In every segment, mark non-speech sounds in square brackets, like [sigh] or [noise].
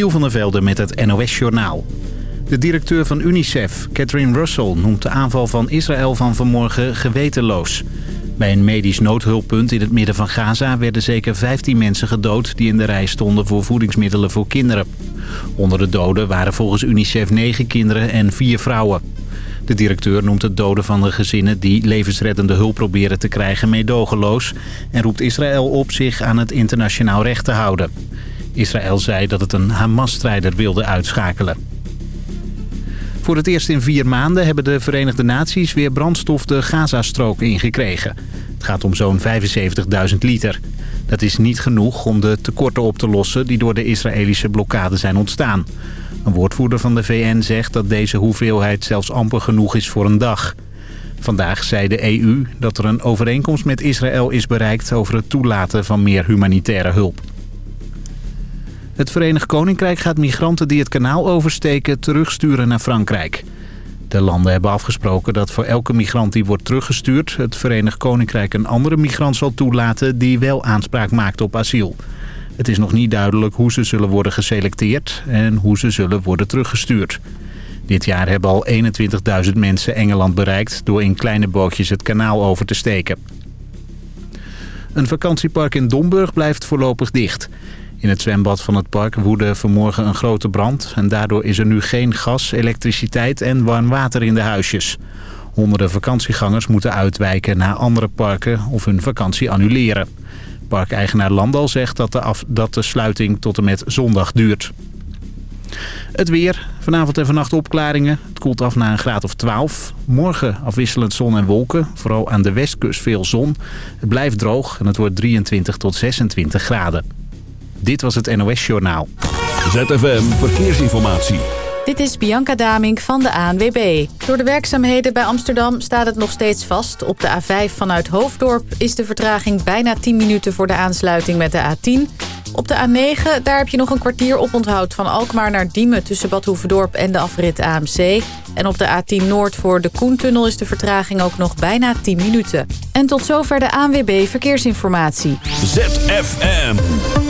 Michiel van der Velde met het NOS-journaal. De directeur van UNICEF, Catherine Russell, noemt de aanval van Israël van vanmorgen gewetenloos. Bij een medisch noodhulppunt in het midden van Gaza werden zeker 15 mensen gedood... die in de rij stonden voor voedingsmiddelen voor kinderen. Onder de doden waren volgens UNICEF 9 kinderen en 4 vrouwen. De directeur noemt het doden van de gezinnen die levensreddende hulp proberen te krijgen meedogenloos... en roept Israël op zich aan het internationaal recht te houden. Israël zei dat het een Hamas-strijder wilde uitschakelen. Voor het eerst in vier maanden hebben de Verenigde Naties weer brandstof de Gazastrook ingekregen. Het gaat om zo'n 75.000 liter. Dat is niet genoeg om de tekorten op te lossen die door de Israëlische blokkade zijn ontstaan. Een woordvoerder van de VN zegt dat deze hoeveelheid zelfs amper genoeg is voor een dag. Vandaag zei de EU dat er een overeenkomst met Israël is bereikt over het toelaten van meer humanitaire hulp. Het Verenigd Koninkrijk gaat migranten die het kanaal oversteken terugsturen naar Frankrijk. De landen hebben afgesproken dat voor elke migrant die wordt teruggestuurd... het Verenigd Koninkrijk een andere migrant zal toelaten die wel aanspraak maakt op asiel. Het is nog niet duidelijk hoe ze zullen worden geselecteerd en hoe ze zullen worden teruggestuurd. Dit jaar hebben al 21.000 mensen Engeland bereikt door in kleine bootjes het kanaal over te steken. Een vakantiepark in Domburg blijft voorlopig dicht. In het zwembad van het park woedde vanmorgen een grote brand... en daardoor is er nu geen gas, elektriciteit en warm water in de huisjes. Honderden vakantiegangers moeten uitwijken naar andere parken of hun vakantie annuleren. Parkeigenaar Landal zegt dat de, dat de sluiting tot en met zondag duurt. Het weer. Vanavond en vannacht opklaringen. Het koelt af naar een graad of 12. Morgen afwisselend zon en wolken. Vooral aan de westkust veel zon. Het blijft droog en het wordt 23 tot 26 graden. Dit was het NOS Journaal. ZFM Verkeersinformatie. Dit is Bianca Damink van de ANWB. Door de werkzaamheden bij Amsterdam staat het nog steeds vast. Op de A5 vanuit Hoofddorp is de vertraging bijna 10 minuten voor de aansluiting met de A10. Op de A9, daar heb je nog een kwartier op onthoud van Alkmaar naar Diemen... tussen Bad Hoeverdorp en de afrit AMC. En op de A10 Noord voor de Koentunnel is de vertraging ook nog bijna 10 minuten. En tot zover de ANWB Verkeersinformatie. ZFM.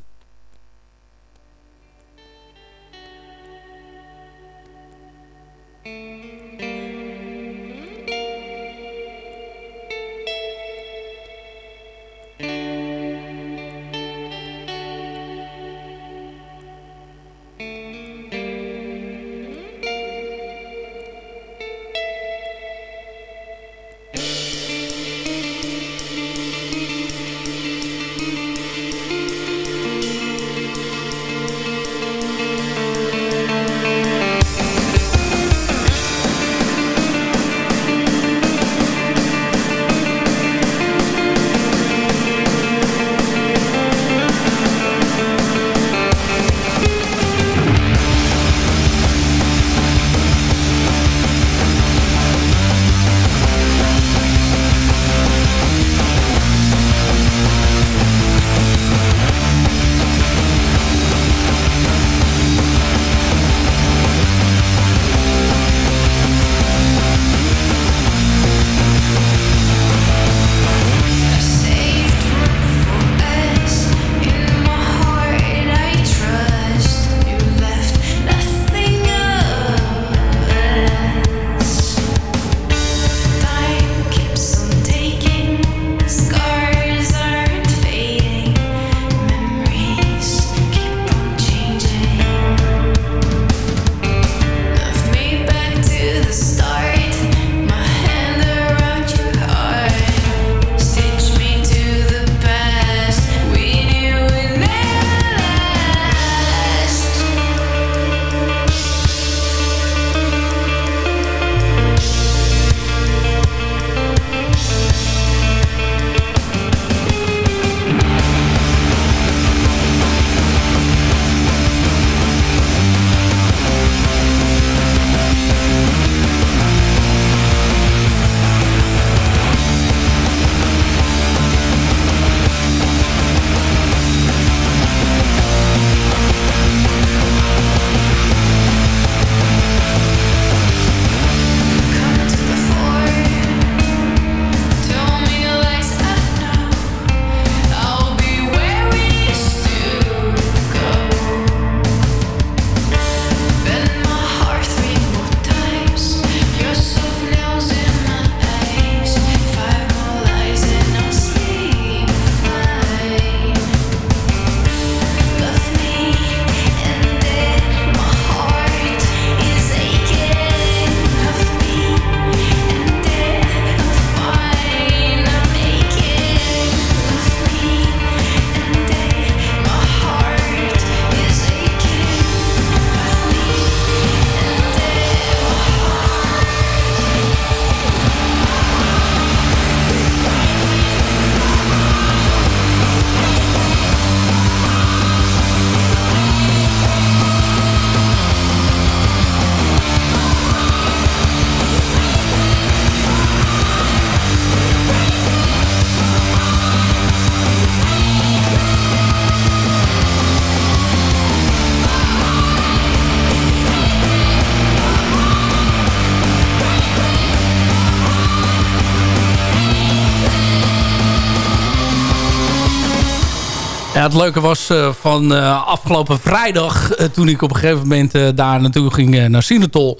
Het leuke was van afgelopen vrijdag... toen ik op een gegeven moment daar naartoe ging naar Sinatol...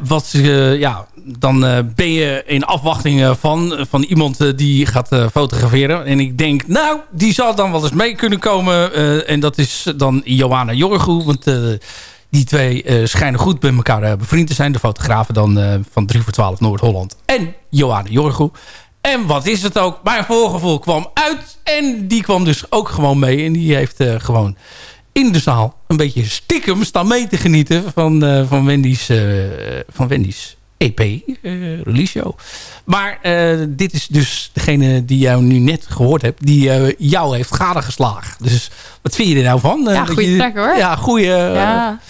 wat, ja, dan ben je in afwachting van, van iemand die gaat fotograferen. En ik denk, nou, die zal dan wel eens mee kunnen komen. en dat is dan Johanna Jorgoe. Want die twee schijnen goed bij elkaar bevriend te zijn. De fotografen dan van 3 voor 12 Noord-Holland. En Johanna Jorgoe. En wat is het ook? Mijn voorgevoel kwam uit. En die kwam dus ook gewoon mee. En die heeft uh, gewoon in de zaal een beetje stiekem staan mee te genieten van, uh, van Wendy's, uh, van Wendy's EP release show. Maar dit is dus degene die jou nu net gehoord hebt. Die jou heeft gadegeslagen. Dus wat vind je er nou van? ja, goede track hoor. Ja, goede... Ja.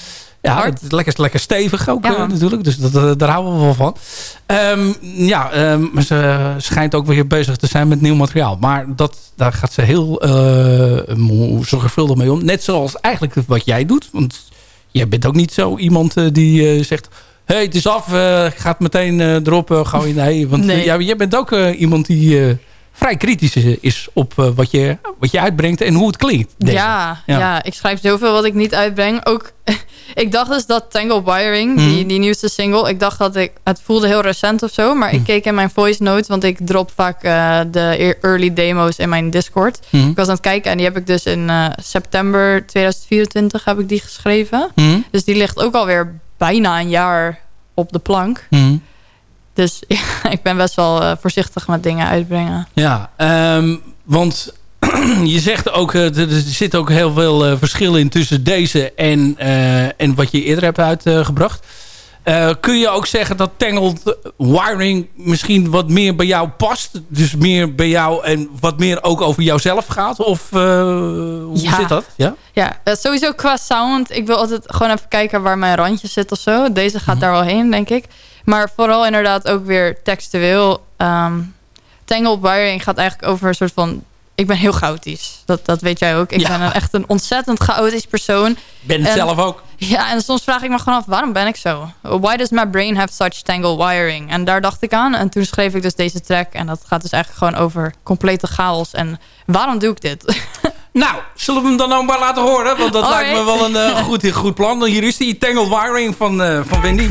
Ja, het is lekker, lekker stevig ook ja. natuurlijk. Dus dat, daar houden we wel van. Um, ja, um, maar ze schijnt ook weer bezig te zijn met nieuw materiaal. Maar dat, daar gaat ze heel uh, zorgvuldig mee om. Net zoals eigenlijk wat jij doet. Want jij bent ook niet zo iemand uh, die uh, zegt... hey, het is af, gaat meteen erop, gauw in nee. Want nee. jij bent ook iemand die vrij kritisch is op uh, wat, je, wat je uitbrengt en hoe het klinkt. Ja, ja, ja. ik schrijf zoveel wat ik niet uitbreng. Ook, [laughs] ik dacht dus dat Tangle Wiring, die, mhm. die nieuwste single... ik dacht dat ik... Het voelde heel recent of zo. Maar ik mhm. keek in mijn voice notes... want ik drop vaak uh, de early demo's in mijn Discord. Mhm. Ik was aan het kijken en die heb ik dus in uh, september 2024 heb ik die geschreven. Dus die ligt ook alweer bijna een jaar op de plank. Dus [laughs] ja, ik ben best wel uh, voorzichtig met dingen uitbrengen. Ja, um, want [clears throat] je zegt ook, uh, er zit ook heel veel uh, verschil in tussen deze en, en wat je eerder hebt uitgebracht. kun je ook zeggen dat Tangled Wiring misschien wat meer bij jou past? Dus meer bij jou en wat meer ook over jouzelf gaat? Of hoe ja. zit dat? Ja, ja sowieso qua sound. Ik wil altijd gewoon even kijken waar mijn randje zit of zo. Deze gaat mm daar wel heen, denk ik. Maar vooral inderdaad ook weer textueel. Um, Tangled Wiring gaat eigenlijk over een soort van... Ik ben heel chaotisch. Dat, dat weet jij ook. Ik ben een, echt een ontzettend chaotisch persoon. Ben het zelf ook. Ja, en soms vraag ik me gewoon af, waarom ben ik zo? Why does my brain have such tangled wiring? En daar dacht ik aan. En toen schreef ik dus deze track. En dat gaat dus eigenlijk gewoon over complete chaos. En waarom doe ik dit? [laughs] Nou, zullen we hem dan ook maar laten horen? Want dat lijkt me wel een uh, goed, [laughs] goed plan. Hier is die Tangled Wiring van, uh, van Wendy.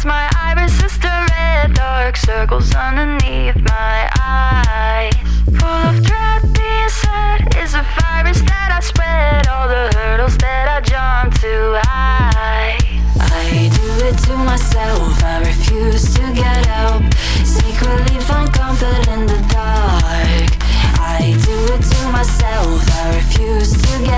It's my iris sister red dark circles underneath my eyes. Full of dread being said is a virus that I spread All the hurdles that I jump too high I do it to myself, I refuse to get help. Secretly find comfort in the dark. I do it to myself, I refuse to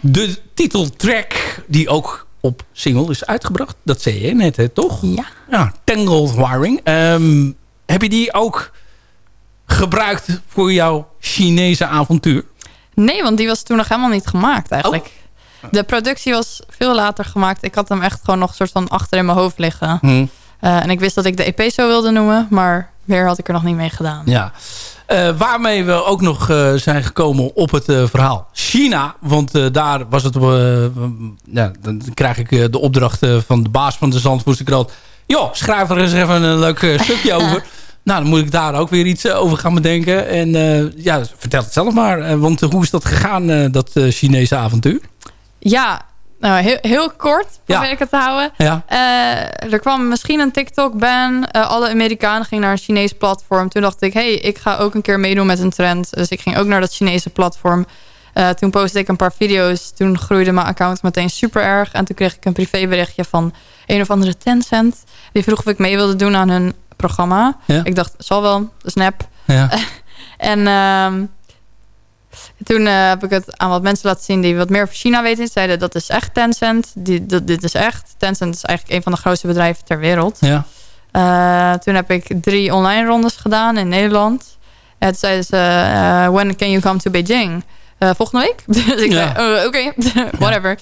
De titeltrack die ook op single is uitgebracht. Dat zei je net, hè, toch? Ja. Ja, Tangled Wiring. Ehm, heb je die ook gebruikt voor jouw Chinese avontuur? Nee, want die was toen nog helemaal niet gemaakt eigenlijk. De productie was veel later gemaakt. Ik had hem echt gewoon nog een soort van achter in mijn hoofd liggen. Hm. Uh, en ik wist dat ik de EP zo wilde noemen. Maar weer had ik er nog niet mee gedaan. Ja. Uh, waarmee we ook nog uh, zijn gekomen op het verhaal China. Want daar was het... ja, dan krijg ik de opdracht van de baas van de Zandvoortse krant. Joh, schrijf er eens even een leuk stukje [laughs] over. Nou, dan moet ik daar ook weer iets over gaan bedenken. En ja, vertel het zelf maar. want hoe is dat gegaan, dat Chinese avontuur? Ja, nou, heel, heel kort probeer ja. ik het te houden. Ja. Uh, er kwam misschien een TikTok-ban. Uh, alle Amerikanen gingen naar een Chinees platform. Toen dacht ik, hey, ik ga ook een keer meedoen met een trend. Dus ik ging ook naar dat Chinese platform. Uh, toen postte ik een paar video's. Toen groeide mijn account meteen super erg. En toen kreeg ik een privéberichtje van een of andere Tencent. Die vroeg of ik mee wilde doen aan hun programma. Ja. Ik dacht, zal wel, nep. Ja. [laughs] en... toen uh, heb ik het aan wat mensen laten zien die wat meer over China weten. Zeiden dat is echt Tencent. Die, dat, dit is echt. Tencent is eigenlijk een van de grootste bedrijven ter wereld. Ja. Uh, toen heb ik drie online rondes gedaan in Nederland. En toen zeiden ze, uh, when can you come to Beijing? volgende week? [laughs] dus ik ja. zei, oké, okay. [laughs] whatever.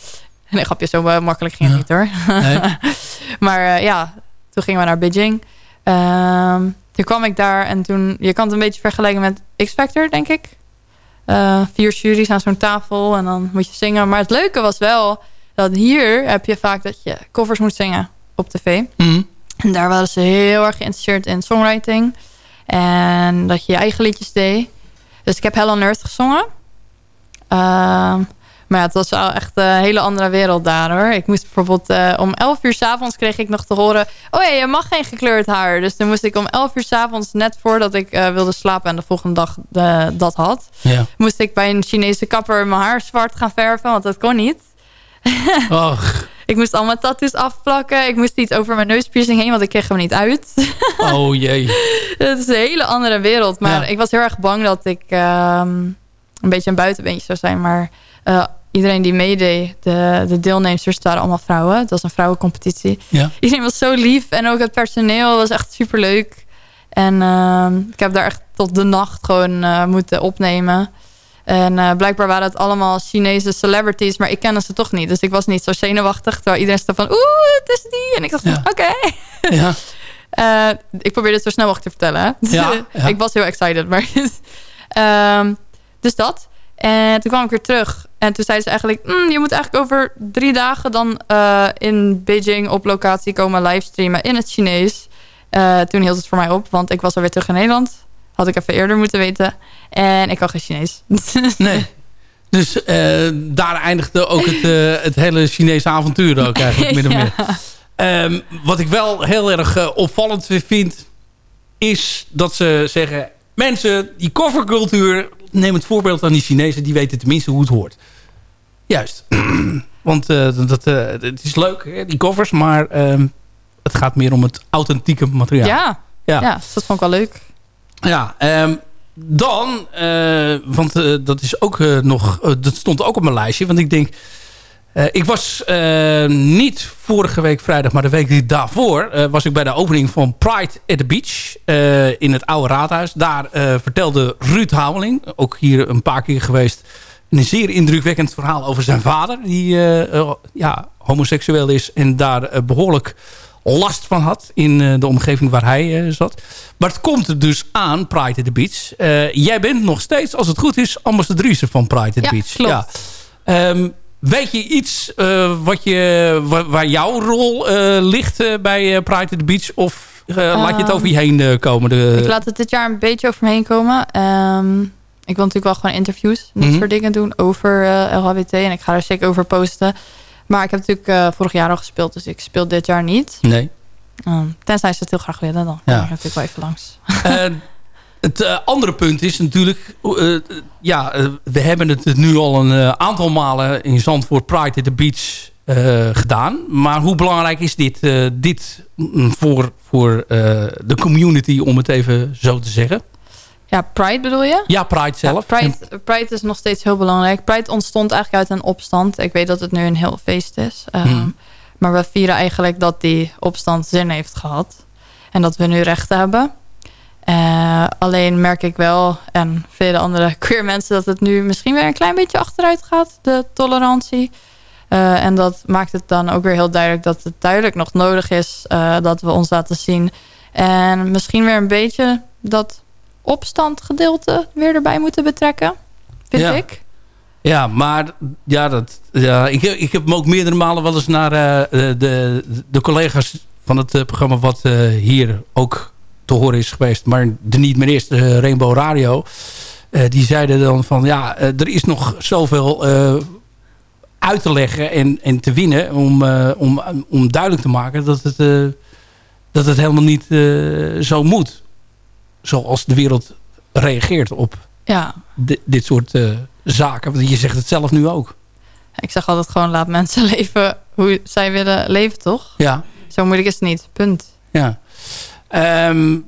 Nee, grapje, zo makkelijk ging het ja. niet hoor. Nee. [laughs] maar ja, toen gingen we naar Beijing. Ehm, toen kwam ik daar en toen... Je kan het een beetje vergelijken met X-Factor, denk ik. Uh, vier juries aan zo'n tafel en dan moet je zingen. Maar het leuke was wel dat hier heb je vaak dat je covers moet zingen op tv. Mm. En daar waren ze heel erg geïnteresseerd in songwriting. En dat je je eigen liedjes deed. Dus ik heb Hell on Earth gezongen. Uh, maar ja, het was wel echt een hele andere wereld daar hoor. Ik moest bijvoorbeeld uh, om 11 uur s'avonds kreeg ik nog te horen... oh ja, je mag geen gekleurd haar. Dus dan moest ik om 11 uur s'avonds, net voordat ik uh, wilde slapen... en de volgende dag uh, dat had... Ja. moest ik bij een Chinese kapper mijn haar zwart gaan verven. Want dat kon niet. [laughs] Och. ik moest al mijn tattoos afplakken. Ik moest iets over mijn neuspiercing heen, want ik kreeg hem niet uit. [laughs] oh jee. Het is een hele andere wereld. Maar Ja. ik was heel erg bang dat ik ehm, een beetje een buitenbeentje zou zijn. Maar eh, iedereen die meedeed, de, de deelnemers, het waren allemaal vrouwen. Het was een vrouwencompetitie. Ja. Iedereen was zo lief. En ook het personeel was echt super leuk. En ehm, ik heb daar echt tot de nacht gewoon eh, moeten opnemen. En eh, blijkbaar waren het allemaal Chinese celebrities. Maar ik kende ze toch niet. Dus ik was niet zo zenuwachtig. Terwijl iedereen stond van, oeh, het is die. En ik dacht, Ja. oké. Ja. [laughs] Eh, ik probeerde het zo snel mogelijk te vertellen. hè. Ja, [laughs] ja. ik was heel excited. Maar [laughs] Ehm, dus dat. En toen kwam ik weer terug. En toen zeiden ze eigenlijk... "Mm, je moet eigenlijk over drie dagen dan eh, in Beijing op locatie komen livestreamen in het Chinees. Eh, toen hield het voor mij op. Want ik was alweer terug in Nederland. Had ik even eerder moeten weten. En ik kan geen Chinees. [laughs] Nee. Dus eh, daar eindigde ook het, het hele Chinese avontuur ook [laughs] eigenlijk, min of Ja. meer. Ehm, wat ik wel heel erg opvallend vind... is dat ze zeggen... mensen, die covercultuur... neem het voorbeeld aan die Chinezen... die weten tenminste hoe het hoort. Juist. [clears throat] Want eh, dat, eh, het is leuk, hè, die covers... maar ehm, het gaat meer om het authentieke materiaal. Ja. Ja. Ja. dat vond ik wel leuk. Ja, ehm, dan, eh, want dat is ook nog, dat stond ook op mijn lijstje. Want ik denk, eh, ik was eh, niet vorige week vrijdag, maar de week daarvoor eh, was ik bij de opening van Pride at the Beach in het oude raadhuis. Daar vertelde Ruud Hameling, ook hier een paar keer geweest, een zeer indrukwekkend verhaal over zijn vader. Die ja, homoseksueel is en daar eh, behoorlijk last van had in de omgeving waar hij zat. Maar het komt er dus aan, Pride at the Beach. Jij bent nog steeds, als het goed is, ambassadrice van Pride at the Ja, Beach. klopt. Ehm, weet je iets eh, wat je, waar, waar jouw rol eh, ligt eh, bij Pride at the Beach? Of laat je het Ehm, over je heen eh, komen? De, Ik laat het dit jaar een beetje over me heen komen. Ehm, ik wil natuurlijk wel gewoon interviews. Dit Mhm. soort dingen doen over LHBT. En ik ga er zeker over posten. Maar ik heb natuurlijk vorig jaar al gespeeld. Dus ik speel dit jaar niet. Nee. Ehm, tenzij ze het heel graag willen. Dan Ja. ik natuurlijk wel even langs. [laughs] Het eh, andere punt is natuurlijk... eh, eh, ja, we hebben het nu al een aantal malen in Zandvoort Pride at the Beach gedaan. Maar hoe belangrijk is dit, dit mm, voor, voor de community, om het even zo te zeggen? Ja, Pride bedoel je? Ja, Pride zelf. Ja, Pride, Pride is nog steeds heel belangrijk. Pride ontstond eigenlijk uit een opstand. Ik weet dat het nu een heel feest is. Um, Hmm. Maar we vieren eigenlijk dat die opstand zin heeft gehad. En dat we nu recht hebben. Uh, alleen merk ik wel, en vele andere [laughs] queer mensen... dat het nu misschien weer een klein beetje achteruit gaat, de tolerantie. Uh, en dat maakt het dan ook weer heel duidelijk... dat het duidelijk nog nodig is uh, dat we ons laten zien. En misschien weer een beetje dat opstandgedeelte weer erbij moeten betrekken. Vind ja. ik. Ja, maar ja, dat, ja, ik, ik heb hem ook meerdere malen wel eens naar de, de collega's van het programma... wat hier ook te horen is geweest, maar de niet meer is, de Rainbow Radio... die zeiden dan van, ja, er is nog zoveel uit te leggen en, en te winnen... om, om, om duidelijk te maken dat het, dat het helemaal niet zo moet. Zoals de wereld reageert op ja. dit soort uh, zaken. Want je zegt het zelf nu ook. Ik zeg altijd gewoon laat mensen [laughs] leven hoe zij willen leven, toch? Ja. Zo moeilijk is het niet. Punt. Ja. Um,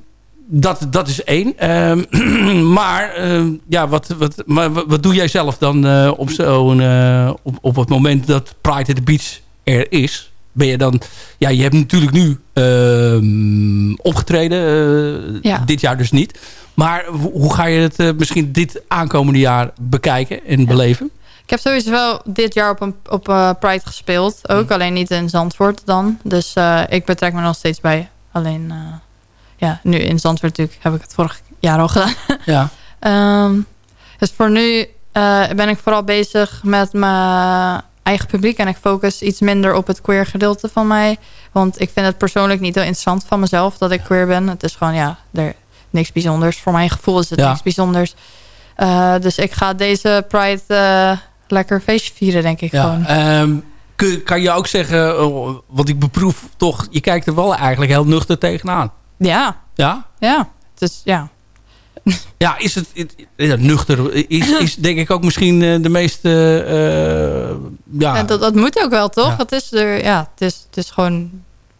dat, dat is één. Um, [clears throat] maar, uh, ja, wat, wat, maar wat doe jij zelf dan uh, op, zo'n uh, op, op het moment dat Pride at the Beach er is? Ben je dan... Ja, je hebt natuurlijk nu opgetreden. Ja. Dit jaar dus niet. Maar hoe ga je het misschien dit aankomende jaar bekijken en ja. beleven? Ik heb sowieso wel dit jaar op, een, op Pride gespeeld. Ook, mm. alleen niet in Zandvoort dan. Dus ik betrek me nog steeds bij. Alleen, ja, nu in Zandvoort natuurlijk heb ik het vorig jaar al gedaan. Ja. um, [laughs] dus voor nu ben ik vooral bezig met mijn eigen publiek. En ik focus iets minder op het queer gedeelte van mij. Want ik vind het persoonlijk niet heel interessant van mezelf dat ik queer ben. Het is gewoon, ja, er, niks bijzonders. Voor mijn gevoel is het ja. niks bijzonders. Uh, dus ik ga deze Pride uh, lekker feestje vieren, denk ik ja, gewoon. Um, kun, kan je ook zeggen, uh, want ik beproef toch... je kijkt er wel eigenlijk heel nuchter tegenaan. Ja. Ja? Ja. Dus ja. Ja, is het, ja, nuchter? Is, [laughs] is denk ik ook misschien de meeste... ja. ja dat, dat moet ook wel, toch? Het is er, ja, het is, het is gewoon...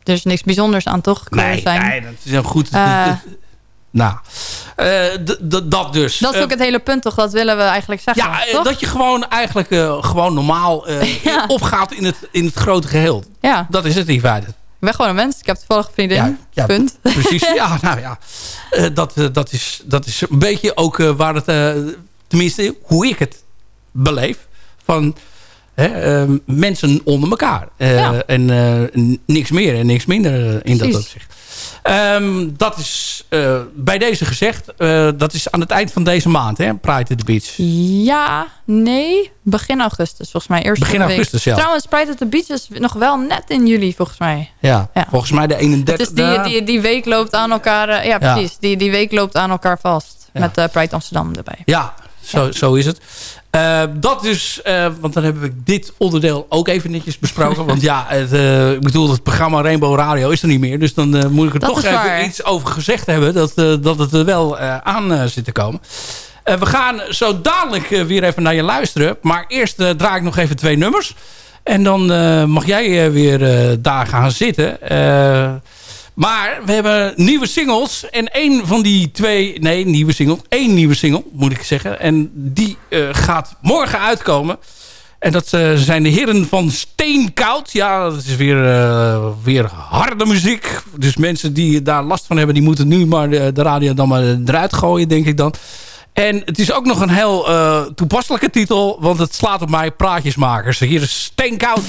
Er is niks bijzonders aan, toch? Nee, zijn. nee, dat is heel goed. [laughs] Nou, uh, dat dus. Dat is ook het hele punt toch? Dat willen we eigenlijk zeggen. Ja, toch? dat je gewoon eigenlijk gewoon normaal [laughs] ja. opgaat in het, in het grote geheel. Ja. Dat is het in feite. Ik ben gewoon een mens. Ik heb toevallig een vriendin. Ja, ja, punt. Precies. [laughs] Ja, nou ja. dat, dat, is, dat is een beetje ook waar het... tenminste, hoe ik het beleef. Van... Hè, mensen onder elkaar. ja. En niks meer en niks minder in Precies. dat opzicht. Um, dat is uh, bij deze gezegd. Uh, dat is aan het eind van deze maand, hè? Pride at the Beach. Ja, nee. Begin augustus, volgens mij. Eerst Begin augustus, ja. Trouwens, Pride at the Beach is nog wel net in juli, volgens mij. Ja, ja. volgens mij de 31. Dus die, die, die week loopt aan elkaar... Uh, ja, precies. Ja. Die, die week loopt aan elkaar vast. Met Pride Amsterdam erbij. Ja, zo, zo is het. Uh, dat dus, uh, want dan hebben we dit onderdeel ook even netjes besproken. want ja, het, uh, ik bedoel, het programma Rainbow Radio is er niet meer. Dus dan moet ik er dat toch even waar. iets over gezegd hebben. Dat, dat het er wel aan zit te komen. we gaan zo dadelijk weer even naar je luisteren. Maar eerst draai ik nog even twee nummers. En dan mag jij weer daar gaan zitten. Maar we hebben nieuwe singles. En één van die twee... Nee, nieuwe single. één nieuwe single, moet ik zeggen. En die uh, gaat morgen uitkomen. En dat uh, zijn de heren van Steenkoud. Ja, dat is weer, uh, weer harde muziek. Dus mensen die daar last van hebben... die moeten nu maar de, de radio dan maar eruit gooien, denk ik dan. En het is ook nog een heel toepasselijke titel... want het slaat op mij praatjesmakers. Hier is Steenkoud.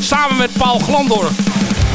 Samen met Paul Glandorf.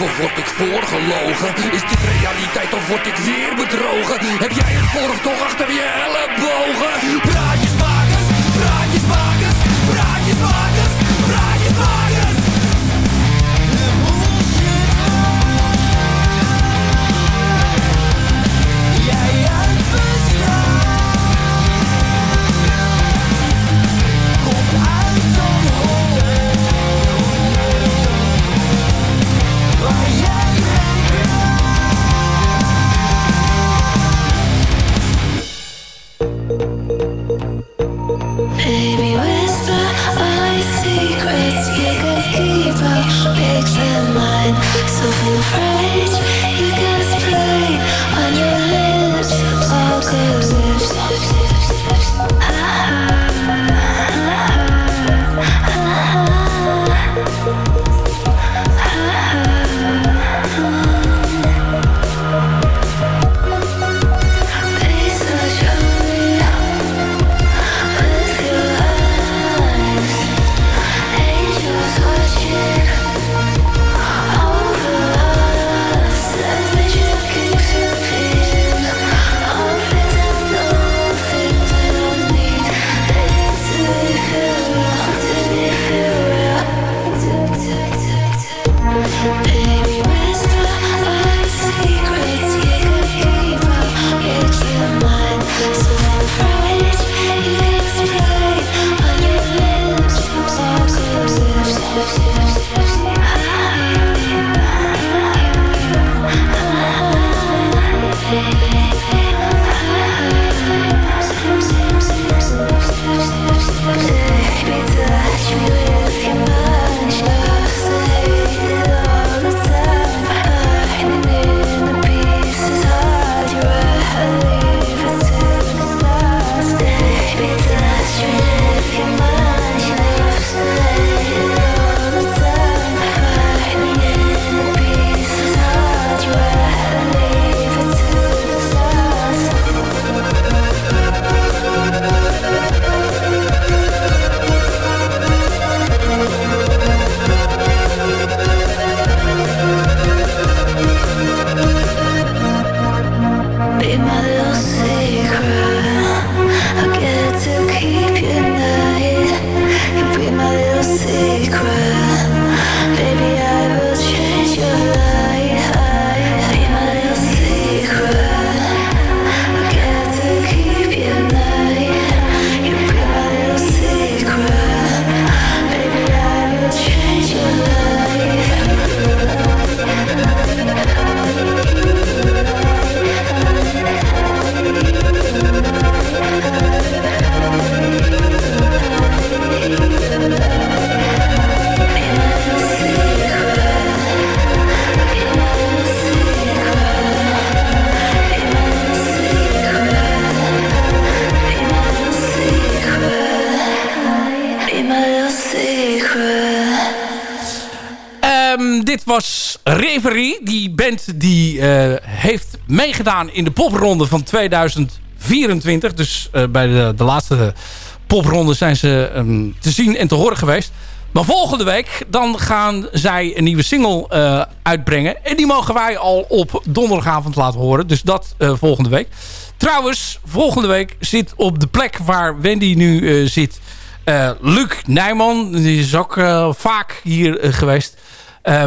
Of word ik voorgelogen? Is dit realiteit of word ik weer bedrogen? Heb jij het vorig toch achter je ellebogen? Praatjes maar meegedaan in de popronde van 2024. Dus uh, bij de, de laatste popronde zijn ze um, te zien en te horen geweest. Maar volgende week dan gaan zij een nieuwe single uh, uitbrengen. En die mogen wij al op donderdagavond laten horen. Dus dat volgende week. Trouwens, volgende week zit op de plek waar Wendy nu zit... Luc Nijman. Die is ook vaak hier geweest.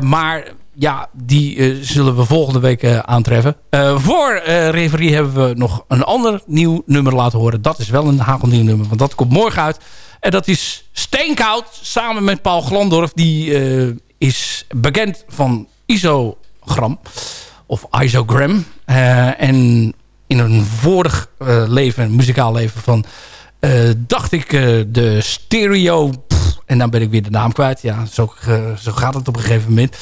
Maar ja, die uh, zullen we volgende week uh, aantreffen. voor Reverie hebben we nog een ander nieuw nummer laten horen. Dat is wel een hagelnieuw nummer, want dat komt morgen uit. En dat is Steenkoud, samen met Paul Glandorf. Die is bekend van Isogram, of Isogram. en in een vorig leven, muzikaal leven van... dacht ik de stereo en dan ben ik weer de naam kwijt. Ja, zo, zo gaat het op een gegeven moment.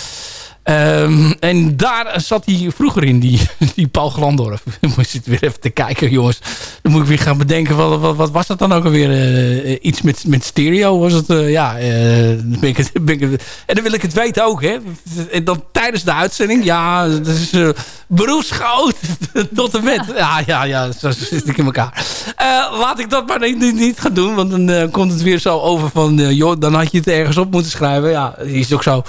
Um, en daar zat hij vroeger in, die, [laughs] die Paul Glandorf. [laughs] ik zit weer even te kijken, jongens. Dan moet ik weer gaan bedenken, wat, wat, was dat dan ook alweer? Uh, iets met, met stereo was het, uh, ja. ik, [laughs] ik, en dan wil ik het weten ook, hè. En dan tijdens de uitzending, ja, dat is uh, tot en met. Ja, ja, ja, zo zit ik in elkaar. laat ik dat maar niet, niet gaan doen, want dan komt het weer zo over van, joh, dan had je het ergens op moeten schrijven. Ja, is ook zo...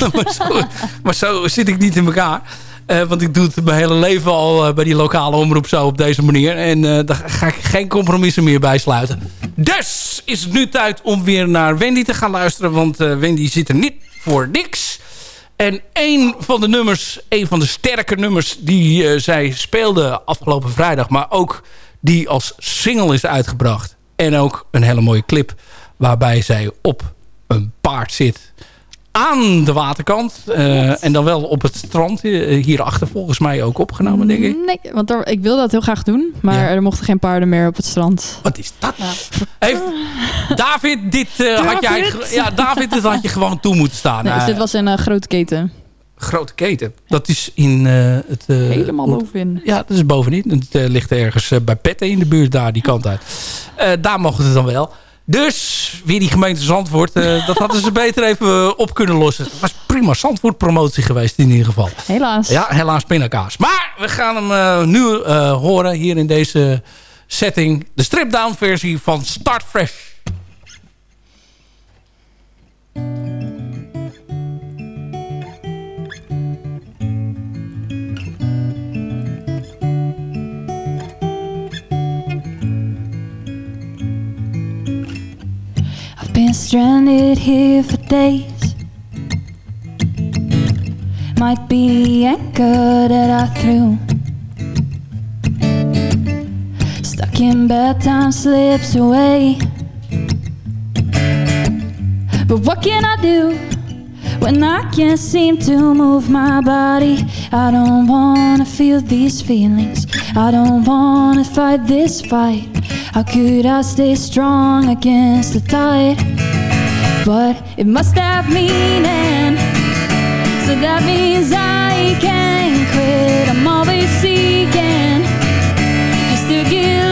[laughs] maar, zo, zit ik niet in elkaar. Uh, want ik doe het mijn hele leven al uh, bij die lokale omroep zo op deze manier. En uh, daar ga ik geen compromissen meer bij sluiten. Dus is het nu tijd om weer naar Wendy te gaan luisteren. Want Wendy zit er niet voor niks. En een van de nummers, een van de sterke nummers die zij speelde afgelopen vrijdag. Maar ook die als single is uitgebracht. En ook een hele mooie clip waarbij zij op een paard zit aan de waterkant. Uh, en dan wel op het strand. Uh, hierachter volgens mij ook opgenomen, denk ik. Nee, want er, ik wil dat heel graag doen. Maar ja. er mochten geen paarden meer op het strand. Wat is dat? Heeft David, dit, uh, David? Had jij, ja, David, dit had je gewoon toe moeten staan. Nee, dus dit was een grote keten. Grote keten. Dat is in het... Helemaal bovenin. Ja, dat is bovenin. Het ligt ergens bij Petten in de buurt daar, die kant uit. daar mogen het dan wel. Dus weer die gemeente Zandvoort. Uh, dat hadden ze beter even op kunnen lossen. Het was prima Zandvoort promotie geweest in ieder geval. Helaas. Ja, helaas pindakaas. Maar we gaan hem uh, nu uh, horen hier in deze setting. De strip-down versie van Start Fresh. Been stranded here for days. Might be the anchor that I threw. Stuck in bad time slips away. But what can I do when I can't seem to move my body? I don't wanna feel these feelings. I don't wanna fight this fight. How could I stay strong against the tide? But it must have meaning. So that means I can't quit. I'm always seeking just to get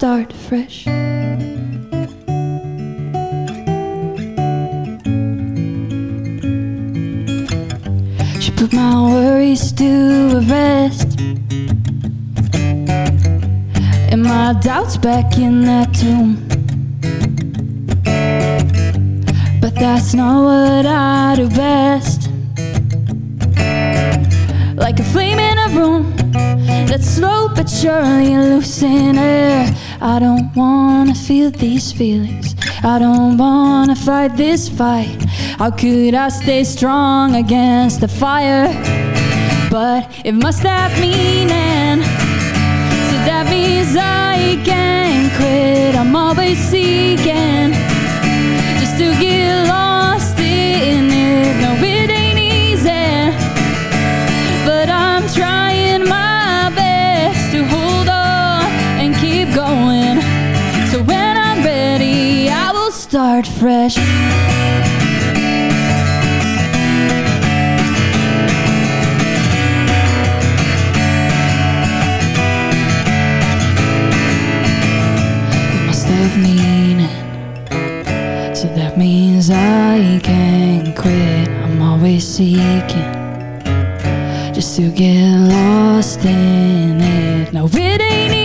start fresh. She put my worries to a rest. And my doubts back in that tomb. But that's not what I do best. Like a flame in a room that's slow but surely losing air. I don't wanna feel these feelings. I don't wanna fight this fight. How could I stay strong against the fire? But it must have meaning. So that means I can't quit. I'm always seeking just to get lost start fresh. It must have meaning. So that means I can't quit. I'm always seeking just to get lost in it. No, it ain't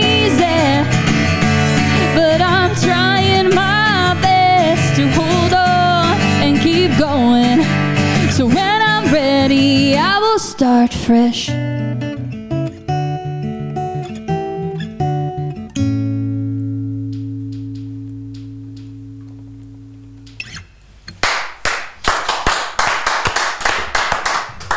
start fresh.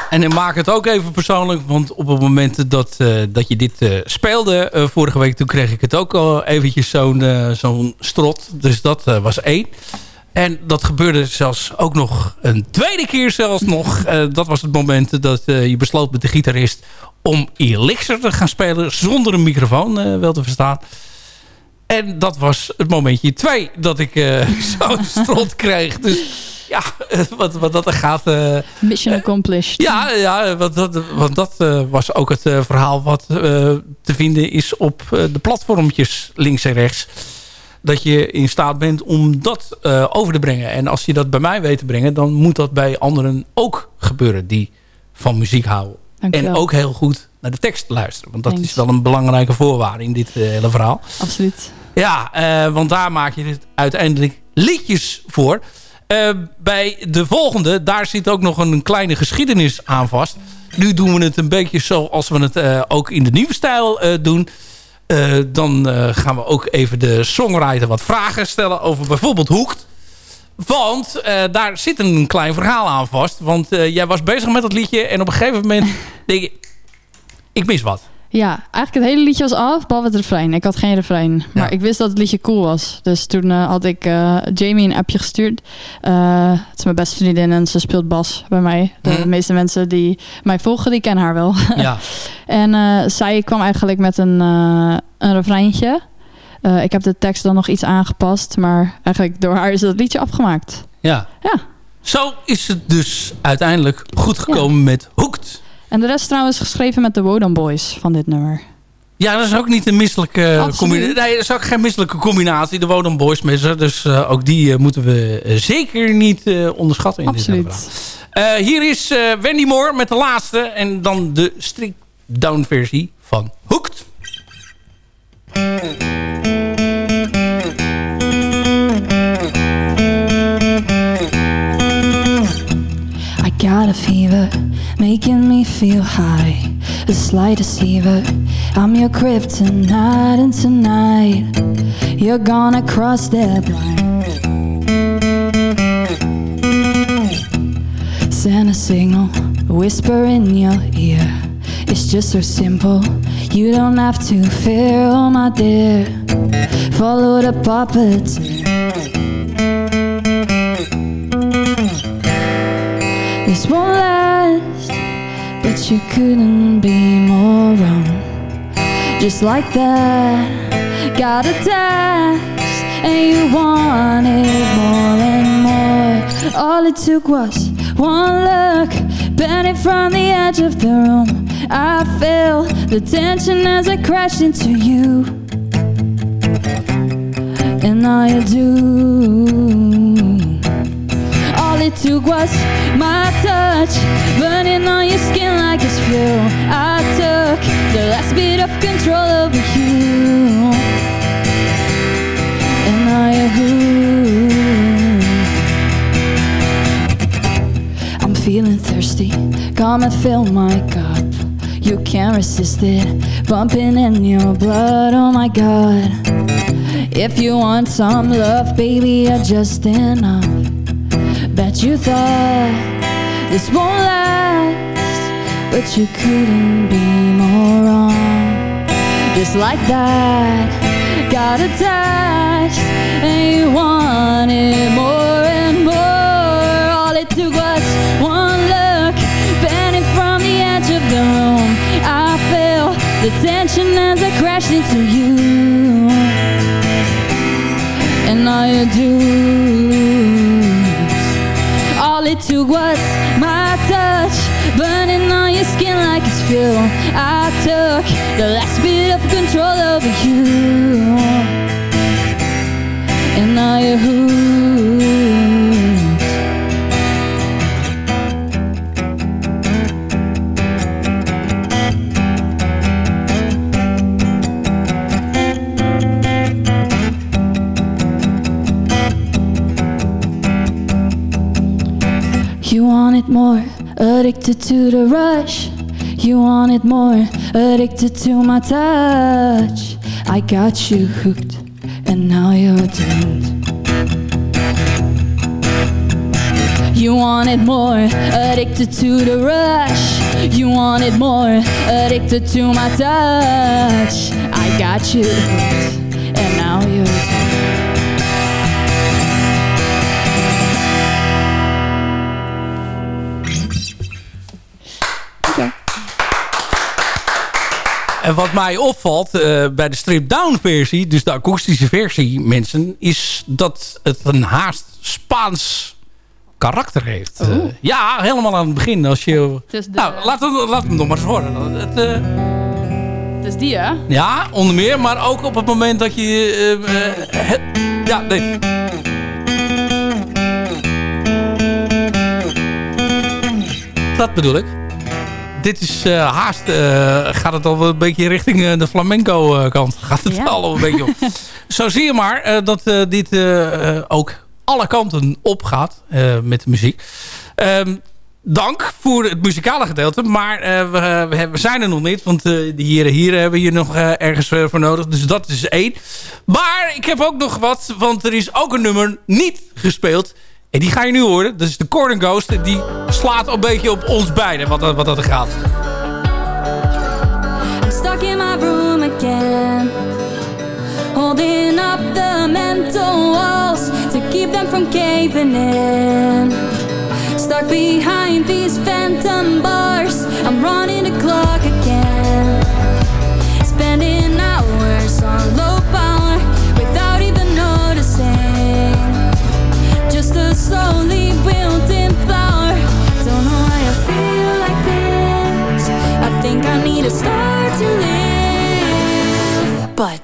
En ik maak het ook even persoonlijk. Want op het moment dat, eh, dat je dit eh, speelde eh, vorige week... toen kreeg ik het ook al eventjes zo'n zo'n strot. Dus dat was één. En dat gebeurde zelfs ook nog een tweede keer zelfs nog. Eh, dat was het moment dat eh, je besloot met de gitarist... om Elixir te gaan spelen zonder een microfoon eh, wel te verstaan. En dat was het momentje twee dat ik [laughs] zo'n strot kreeg. Dus ja, wat, wat dat er gaat... Mission accomplished. ja, ja want dat, want dat was ook het verhaal wat te vinden is op de platformtjes links en rechts. Dat je in staat bent om dat eh, over te brengen. En als je dat bij mij weet te brengen, dan moet dat bij anderen ook gebeuren die van muziek houden. Dankjewel. En ook heel goed naar de tekst luisteren. Want dat Thanks. is wel een belangrijke voorwaarde in dit eh, hele verhaal. Absoluut. Ja, eh, want daar maak je het uiteindelijk liedjes voor. Bij de volgende, daar zit ook nog een kleine geschiedenis aan vast. Nu doen we het een beetje zoals we het ook in de nieuwe stijl doen. Eh, dan eh, gaan we ook even de songwriter wat vragen stellen over bijvoorbeeld Hoekt. Want eh, daar zit een klein verhaal aan vast. Want jij was bezig met dat liedje en op een gegeven moment [laughs] denk je... Ik mis wat. Ja, eigenlijk het hele liedje was af, behalve het refrein. Ik had geen refrein. Maar Ja. ik wist dat het liedje cool was. Dus toen eh, had ik eh, Jamie een appje gestuurd. Eh, het is mijn beste vriendin en ze speelt bas bij mij. De Mhm. meeste mensen die mij volgen, die kennen haar wel. [laughs] Ja. en zij kwam eigenlijk met een, een refreintje. Ik heb de tekst dan nog iets aangepast. Maar eigenlijk door haar is het liedje afgemaakt. Ja. Ja. Zo is het dus uiteindelijk goed gekomen met Hoekt. En de rest trouwens geschreven met de Wodan Boys van dit nummer. Ja, dat is ook niet een misselijke Absoluut. combinatie. Nee, dat is ook geen misselijke combinatie. De Wodan Boys met ze. Dus eh, ook die eh, moeten we eh, zeker niet eh, onderschatten in dit Absoluut. Eh, hier is eh, Wendy Moore met de laatste. En dan de strict down versie van Hoekt. I got a fever, making me feel high. A slight deceiver. I'm your kryptonite, and tonight you're gonna cross that line. Send a signal, whisper in your ear. It's just so simple. You don't have to fear, oh my dear. Follow the puppets. This won't last, but you couldn't be more wrong. Just like that, got a text, and you wanted more and more. All it took was one look, bending from the edge of the room. I felt the tension as I crashed into you, and now you do wanted to grasp my touch. Burning on your skin like it's fuel. I took the last bit of control over you. And now who I'm feeling thirsty. Come and fill my cup. You can't resist it. Bumping in your blood, oh my god. If you want some love, baby, you're just enough. Bet you thought this won't last, but you couldn't be more wrong. Just like that, got attached, and you wanted more and more. All it took was one look, bending from the edge of the room. I felt the tension as I crashed into you, and now you do. Was my touch Burning on your skin like it's fuel. I took the last bit of control over you And now you're hooked addicted to the rush. You wanted more, addicted to my touch. I got you hooked, and now you're doomed. You wanted more, addicted to the rush. You wanted more, addicted to my touch. I got you hooked, and now you're doomed. En wat mij opvalt eh, bij de strip-down versie, dus de akoestische versie, mensen, is dat het een haast Spaans karakter heeft. Eh, ja, helemaal aan het begin. Als je... De- Nou, laat hem, laat hem nog maar eens horen. Het, eh, Het is die, hè? ja, onder meer, maar ook op het moment dat je... het- ja, nee. Dat bedoel ik. Dit is eh, haast, eh, gaat het al een beetje richting eh, de flamenco kant. [laughs] Gaat het Ja. al een beetje op. [laughs] Zo zie je maar dat dit ook alle kanten opgaat met de muziek. Ehm, dank voor het muzikale gedeelte. Maar we, we, zijn er nog niet. Want eh, de heren hier hebben hier nog eh, ergens voor nodig. Dus dat is één. Maar ik heb ook nog wat. Want er is ook een nummer niet gespeeld. En die ga je nu horen. Dat is de Corden Ghost. Die slaat een beetje op ons beiden. Wat, wat dat er gaat. I'm stuck in my room again Holding up the mental walls To keep them from caving in Stuck behind these phantom bars I'm running the clock again But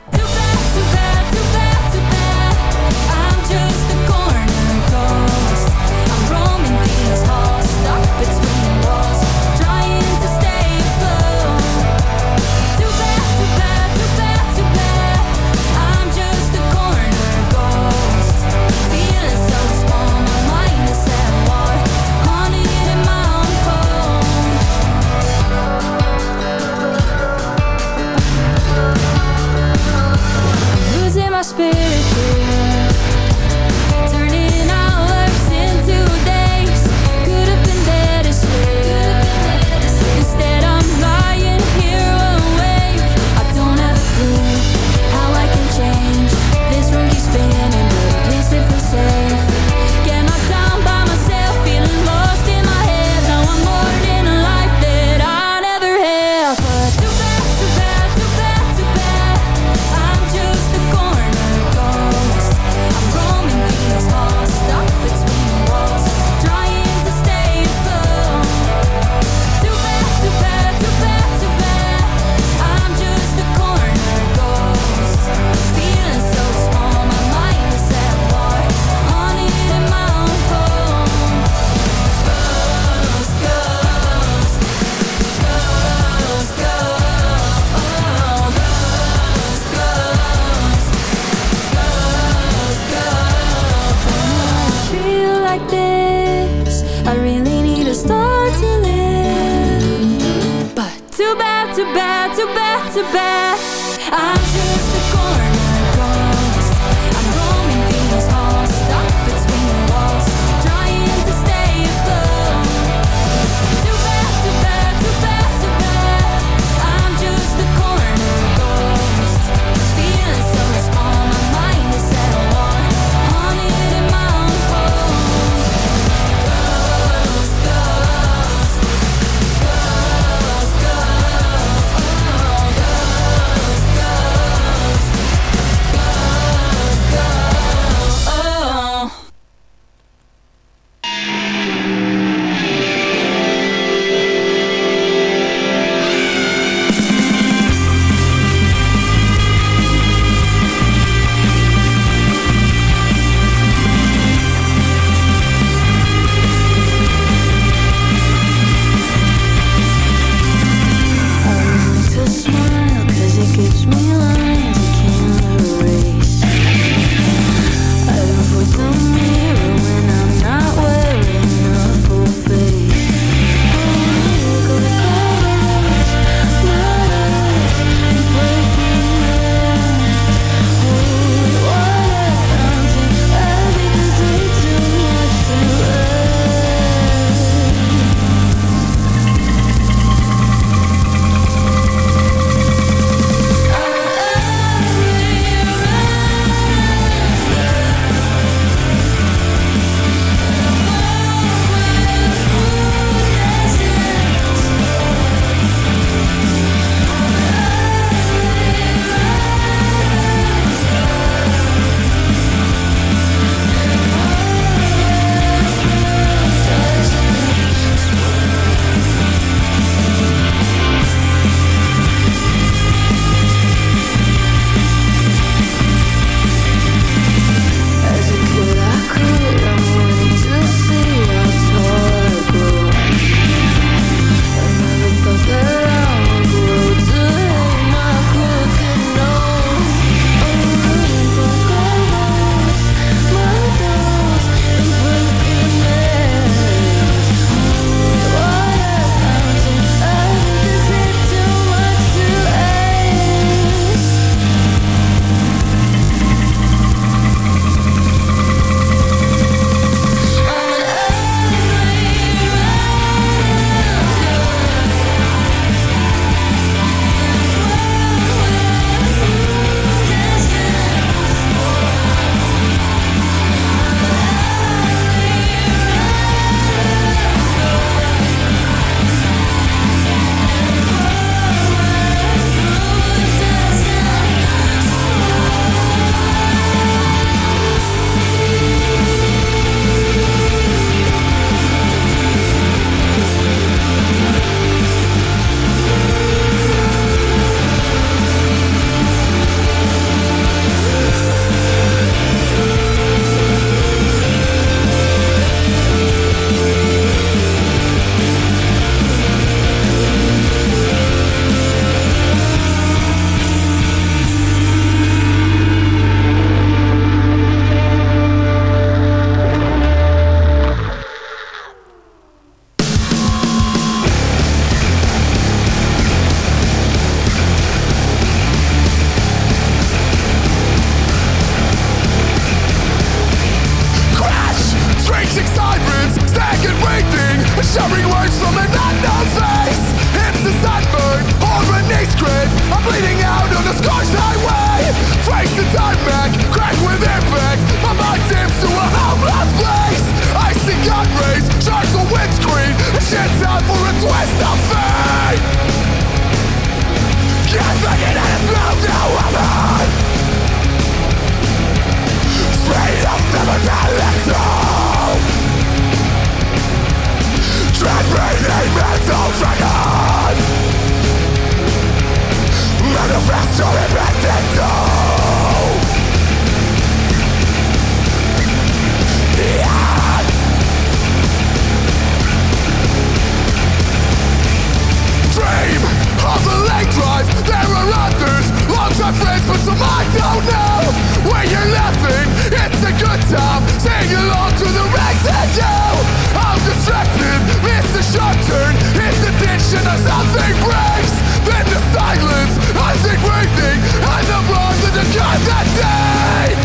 time Sing along to the ragtag you I'm distracted. Miss the short turn. Hit the direction as something breaks. Then the silence, I think breathing And the blood that the cut that day.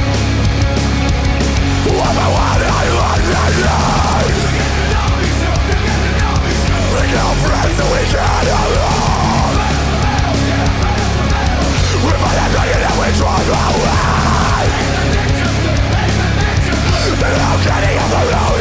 What I want, I want to life Bring our friends so we can alone We might have taken and we drive away. And how can he have alone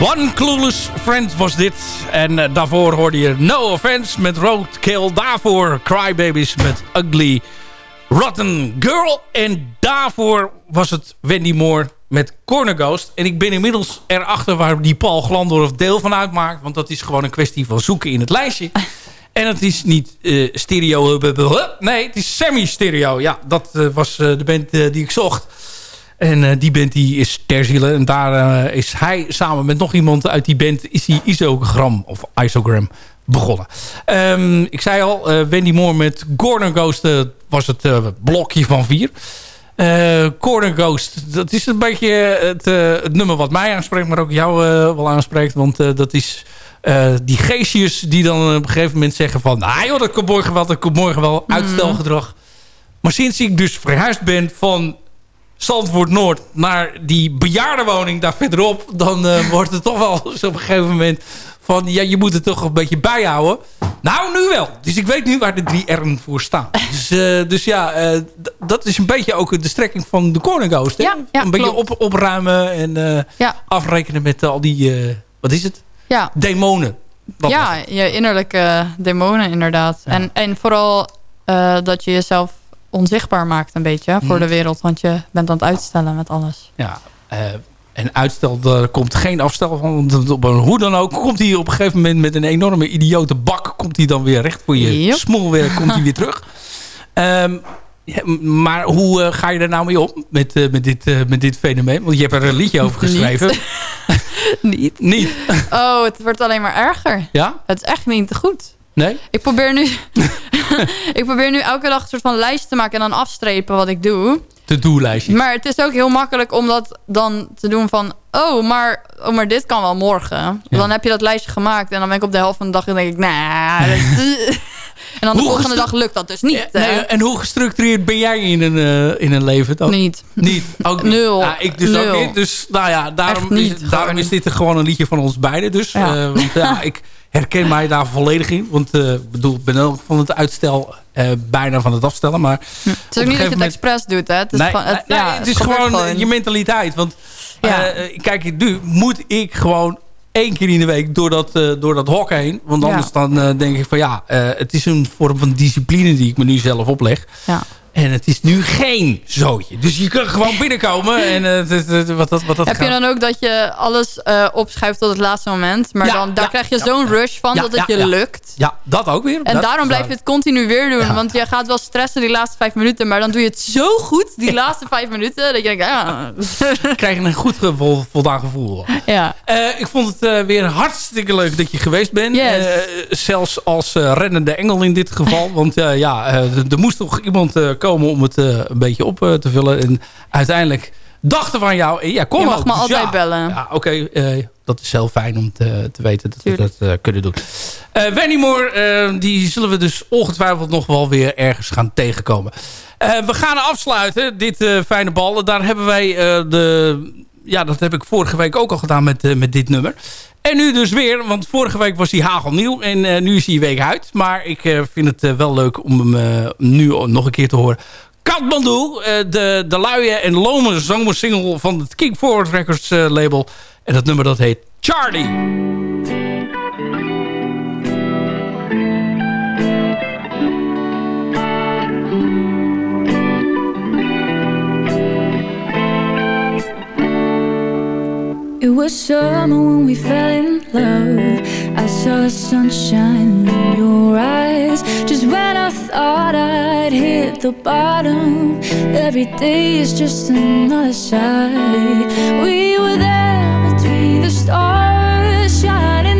One Clueless Friend was dit. En eh, daarvoor hoorde je No Offense met Roadkill. Daarvoor Crybabies met Ugly Rotten Girl. En daarvoor was het Wendy Moore met Corner Ghost. En ik ben inmiddels erachter waar die Paul Glandorf deel van uitmaakt. Want dat is gewoon een kwestie van zoeken in het lijstje. En het is niet eh, stereo. Nee, het is semi-stereo. Ja, dat eh, was de band die ik zocht. En eh, die band die is ter ziele. En daar eh, is hij samen met nog iemand uit die band... is die isogram of isogram begonnen. Ehm, ik zei al, eh, Wendy Moore met Corner Ghost was het blokje van vier. Corner Ghost, dat is een beetje het, het nummer wat mij aanspreekt... maar ook jou wel aanspreekt. Want dat is die geestjes die dan op een gegeven moment zeggen van... ah joh, dat komt morgen wel, dat komt morgen wel. Uitstelgedrag. Maar sinds ik dus verhuisd ben van Zandvoort Noord naar die bejaardenwoning daar verderop... dan eh, [laughs] wordt het toch wel zo op een gegeven moment van... ja, je moet het toch een beetje bijhouden. Nou, nu wel. Dus ik weet nu waar de drie R'en voor staan. [laughs] Dus, eh, dus ja, eh, dat is een beetje ook de strekking van de Corner Ghost. Hè? Ja, ja, een beetje op, opruimen en Ja. afrekenen met al die... wat is het? Ja, Demonen. Dat ja je innerlijke demonen inderdaad. En, en vooral dat je jezelf onzichtbaar maakt een beetje voor Mhm. de wereld. Want je bent aan het uitstellen met alles. Ja, eh, en uitstel, er komt geen afstel van. hoe dan ook, komt hij op een gegeven moment met een enorme idiote bak. Komt hij dan weer recht voor je Yep. smoelwerk, komt hij weer terug. [laughs] Ehm, ja, maar hoe eh, ga je er nou mee om met, eh, met, dit, met dit fenomeen? Want je hebt er een liedje over [laughs] geschreven. [laughs] Niet. Niet? Oh, het wordt alleen maar erger. Ja? Het is echt niet goed. Nee? Ik probeer nu, [laughs] ik probeer nu elke dag een soort van lijst te maken en dan afstrepen wat ik doe. To-do-lijstje. Maar het is ook heel makkelijk om dat dan te doen van... Oh, maar, oh, maar dit kan wel morgen. Ja. Dan heb je dat lijstje gemaakt. En dan ben ik op de helft van de dag en denk ik... Nou, [laughs] en dan de Hoe volgende dag lukt dat dus niet. Nee, en hoe gestructureerd ben jij in een, eh, in een leven dan? Niet. Niet? Ook niet? Nul. Ja, ik dus ook Nul. niet. Dus nou ja, daarom, niet, is, daarom is dit gewoon een liedje van ons beiden. Dus, Ja. Eh, want ja, [laughs] ik herken mij daar volledig in. Want eh, ik bedoel, ik ben ook van het uitstel eh, bijna van het afstellen. Maar Het is ook niet dat je het expres doet. Hè? Het is nee, gewoon, het, nee, ja, het is gewoon, je mentaliteit. Want Ja. eh, kijk, nu moet ik gewoon één keer in de week door dat, door dat hok heen. Want Ja. anders dan denk ik van ja, het is een vorm van discipline die ik me nu zelf opleg. Ja. En het is nu geen zootje. Dus je kan gewoon binnenkomen. En eh, wat dat, wat dat Heb je dan ook dat je alles eh, opschuift tot het laatste moment? Maar Ja, dan, daar ja, krijg je ja, zo'n rush van dat het je lukt. Ja, dat ook weer. En Dat- daarom blijf je het continu weer doen. Want je gaat wel stressen die laatste vijf minuten. Maar dan doe je het zo goed, die laatste vijf minuten. Dat je denkt, ja. krijg je een goed voldaan gevoel. ja. Eh, ik vond het weer hartstikke leuk dat je geweest bent. Yes. Zelfs als rennende engel in dit geval. Want ja, er moest toch iemand eh, komen om het eh, een beetje op eh, te vullen. En uiteindelijk dachten van jou... en Ja, kom Je mag ook. me Dus altijd ja, bellen. Ja, oké. eh, dat is heel fijn om te, te weten dat Tuurlijk. we dat kunnen doen. Eh Wendy Moore, die zullen we dus ongetwijfeld nog wel weer ergens gaan tegenkomen. We gaan afsluiten, dit fijne bal. Daar hebben wij de... Ja, dat heb ik vorige week ook al gedaan met, met dit nummer. En nu dus weer, want vorige week was hij hagelnieuw. En eh, nu is hij week uit. Maar ik eh, vind het eh, wel leuk om hem nu nog een keer te horen. Kathmandu, eh, de, de luie en lome zomersingle van het King Forward Records label. En dat nummer dat heet Charlie. Was summer when we fell in love. I saw the sunshine in your eyes. Just when I thought I'd hit the bottom, every day is just another sigh. We were there between the stars, shining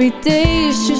every day is just